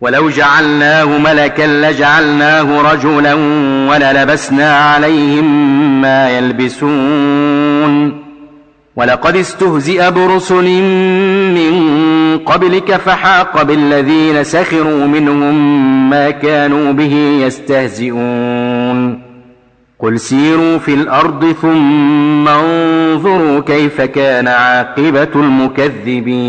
ولو جعلناه ملكا لجعلناه رجلا وللبسنا عليهم ما يلبسون. ولقد استهزئ برسل من قبلك فحاق بالذين سخروا منهم ما كانوا به يستهزئون. قل سيروا في الأرض ثم انظروا كيف كان عاقبة المكذبين.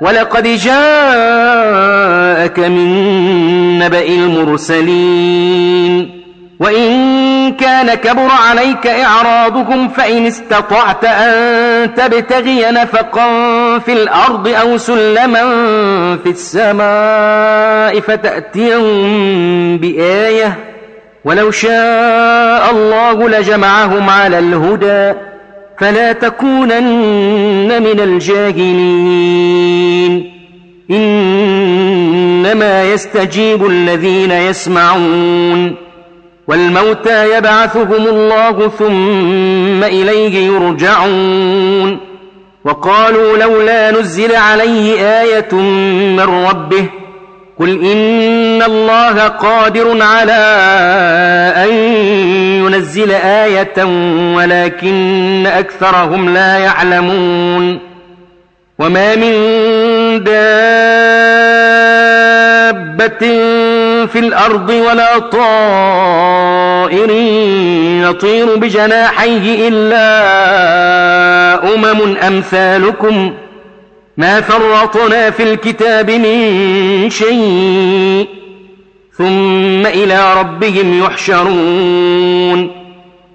ولقد جاءك من نبأ المرسلين. وإن كان كبر عليك إعراضكم فإن استطعت أن تبتغي نفقا في الأرض أو سلما في السماء فتأتيهم بآية. ولو شاء الله لجمعهم على الهدى. فلا تكونن من الجاهلين. إنما يستجيب الذين يسمعون. والموتى يبعثهم الله ثم إليه يرجعون. وقالوا لولا نزل عليه آية من ربه. قل إن الله قادر على لننزل آية ولكن أكثرهم لا يعلمون وما من دابة في الأرض ولا طائر يطير بجناحيه إلا أمم أمثالكم ما فرطنا في الكتاب من شيء ثم إلى ربهم يحشرون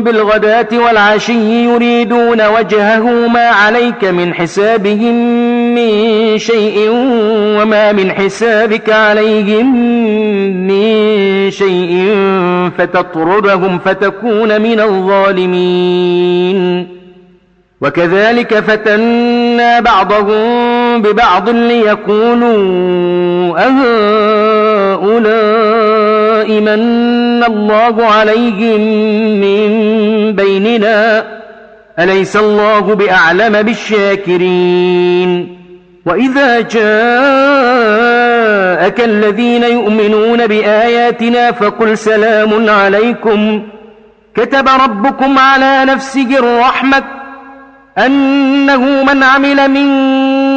بالغداة والعشي يريدون وجهه ما عليك من حسابهم من شيء وما من حسابك عليهم من شيء فتطردهم فتكون من الظالمين. وكذلك فتنا بعضهم ببعض ليكونوا أهؤلاء وَإِمَنَّ من الله عليهم من بيننا أليس الله بأعلم بالشاكرين وإذا جاءك الذين يؤمنون بآياتنا فقل سلام عليكم كتب ربكم على نفسه الرحمة أنه من عمل منكم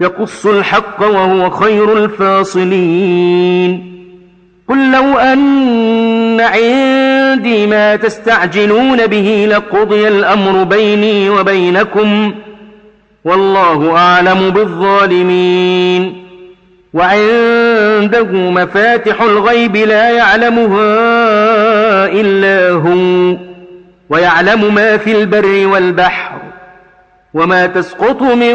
يقص الحق وهو خير الفاصلين. قل لو أن عندي ما تستعجلون به لقضي الأمر بيني وبينكم. والله أعلم بالظالمين. وعنده مفاتح الغيب لا يعلمها إلا هو. ويعلم ما في البر والبحر. وما تسقط من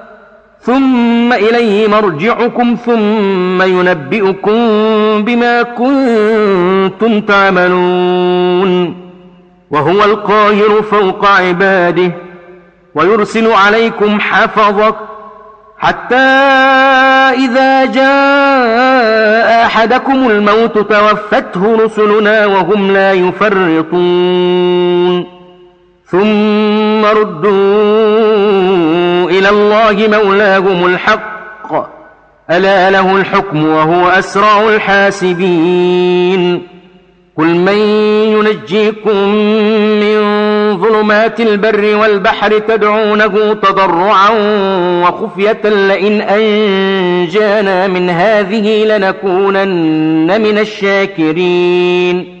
ثم إليه مرجعكم ثم ينبئكم بما كنتم تعملون. وهو القاهر فوق عباده ويرسل عليكم حفظك حتى إذا جاء أحدكم الموت توفته رسلنا وهم لا يفرطون. ثم ردوا إلى الله مولاهم الحق. ألا له الحكم وهو أسرع الحاسبين. قل من ينجيكم من ظلمات البر والبحر تدعونه تضرعا وخفية لئن أنجانا من هذه لنكونن من الشاكرين.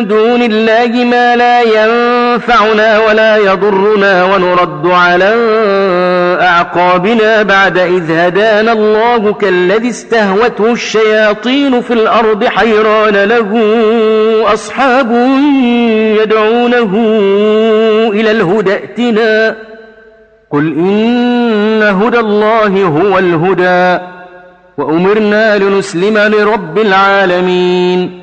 دون الله ما لا ينفعنا ولا يضرنا ونرد على أعقابنا بعد إذ هدانا الله كالذي استهوته الشياطين في الأرض حيران له أصحاب يدعونه إلى الهدى ائتنا قل إن هدى الله هو الهدى وأمرنا لنسلم لرب العالمين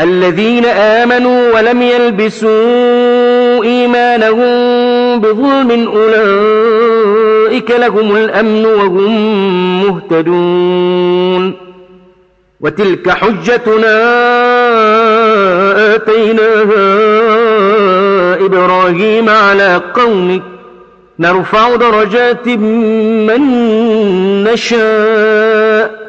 الذين آمنوا ولم يلبسوا إيمانهم بظلم أولئك لهم الأمن وهم مهتدون وتلك حجتنا آتيناها إبراهيم على قومك نرفع درجات من نشاء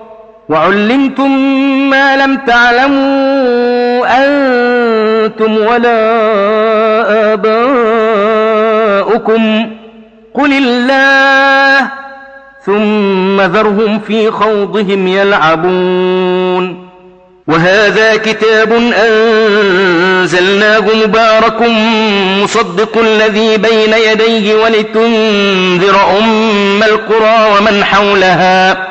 وعلمتم ما لم تعلموا أنتم ولا آباؤكم. قل الله ثم ذرهم في خوضهم يلعبون. وهذا كتاب أنزلناه مبارك مصدق الذي بين يديه ولتنذر أم القرى ومن حولها.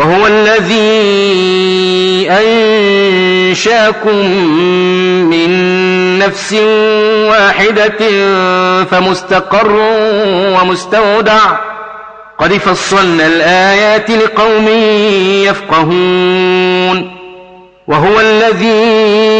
وهو الذي أنشاكم من نفس واحدة فمستقر ومستودع. قد فصلنا الآيات لقوم يفقهون. وهو الذي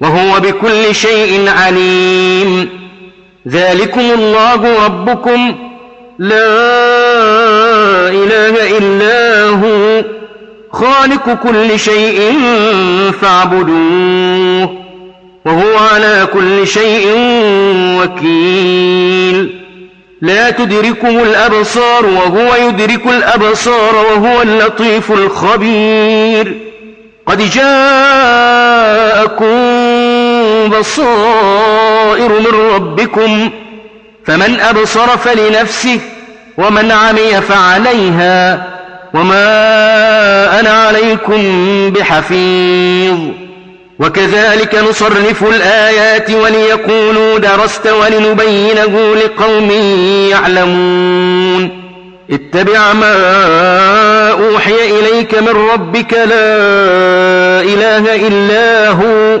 وهو بكل شيء عليم. ذلكم الله ربكم. لا إله إلا هو. خالق كل شيء فاعبدوه. وهو على كل شيء وكيل. لا تدركم الأبصار وهو يدرك الأبصار وهو اللطيف الخبير. قد جاءكم بصائر من ربكم فمن أبصر فلنفسه ومن عمي فعليها وما أنا عليكم بحفيظ وكذلك نصرف الآيات وليقولوا درست ولنبينه لقوم يعلمون اتبع ما أوحي إليك من ربك لا إله إلا هو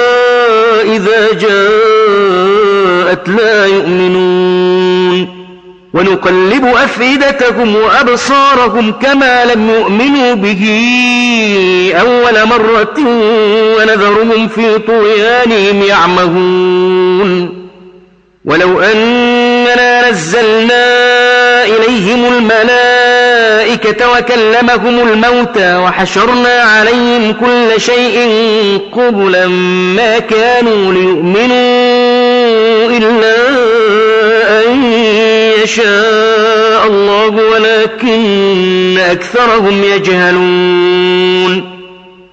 إذا جاءت لا يؤمنون ونقلب أفئدتكم وأبصارهم كما لم يؤمنوا به أول مرة ونذرهم في طغيانهم يعمهون ولو أننا نزلنا إليهم الملائكة الملائكة وكلمهم الموتى وحشرنا عليهم كل شيء قبلا ما كانوا ليؤمنوا إلا أن يشاء الله ولكن أكثرهم يجهلون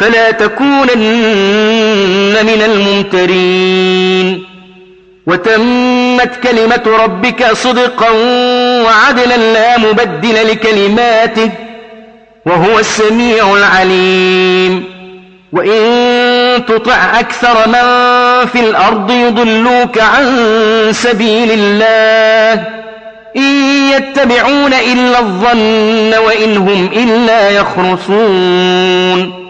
فلا تكونن من الممترين. وتمت كلمة ربك صدقا وعدلا لا مبدل لكلماته وهو السميع العليم. وإن تطع أكثر من في الأرض يضلوك عن سبيل الله. إن يتبعون إلا الظن وإن هم إلا يخرصون.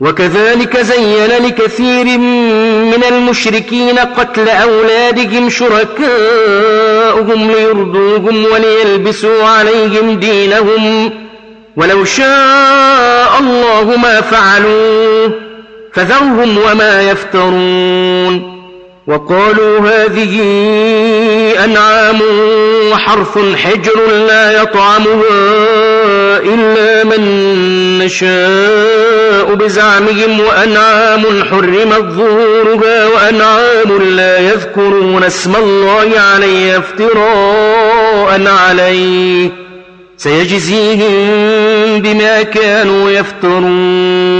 وكذلك زين لكثير من المشركين قتل أولادهم شركاؤهم ليرضوهم وليلبسوا عليهم دينهم ولو شاء الله ما فعلوه فذرهم وما يفترون وقالوا هذه أنعام وحرث حجر لا يطعمها إلا من نشاء بزعمهم وأنعام حرم الظهورها وأنعام لا يذكرون اسم الله عليه افتراء عليه سيجزيهم بما كانوا يفترون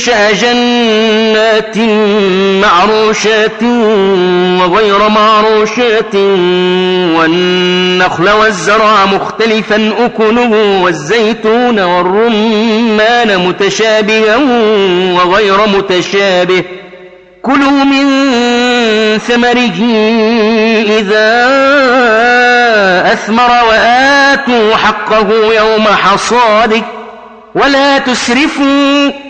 يشاء جنات معروشات وغير معروشات والنخل والزرع مختلفا أكله والزيتون والرمان متشابها وغير متشابه كلوا من ثمره إذا أثمر وآتوا حقه يوم حصاده ولا تسرفوا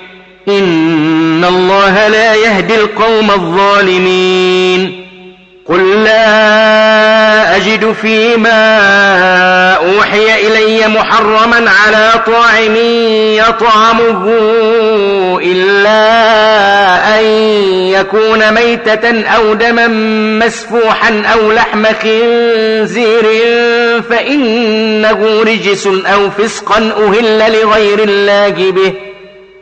إن الله لا يهدي القوم الظالمين قل لا أجد فيما أوحي إلي محرما على طاعم يطعمه إلا أن يكون ميتة أو دما مسفوحا أو لحم خنزير فإنه رجس أو فسقا أهل لغير الله به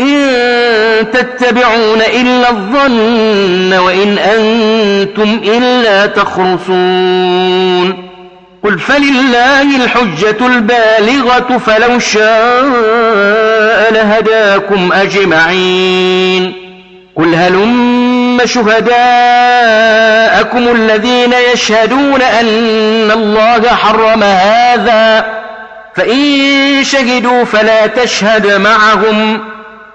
إن تتبعون إلا الظن وإن أنتم إلا تخرصون قل فلله الحجة البالغة فلو شاء لهداكم أجمعين قل هلما شهداءكم الذين يشهدون أن الله حرم هذا فإن شهدوا فلا تشهد معهم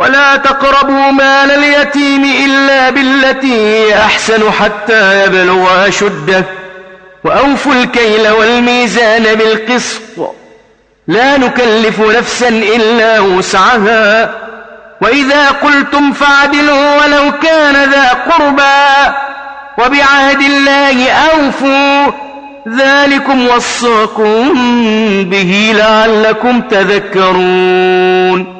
ولا تقربوا مال اليتيم إلا بالتي أحسن حتى يبلغ أشده. وأوفوا الكيل والميزان بالقسط. لا نكلف نفسا إلا وسعها. وإذا قلتم فعدلوا ولو كان ذا قربا وبعهد الله أوفوا. ذلكم وصاكم به لعلكم تذكرون.